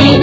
May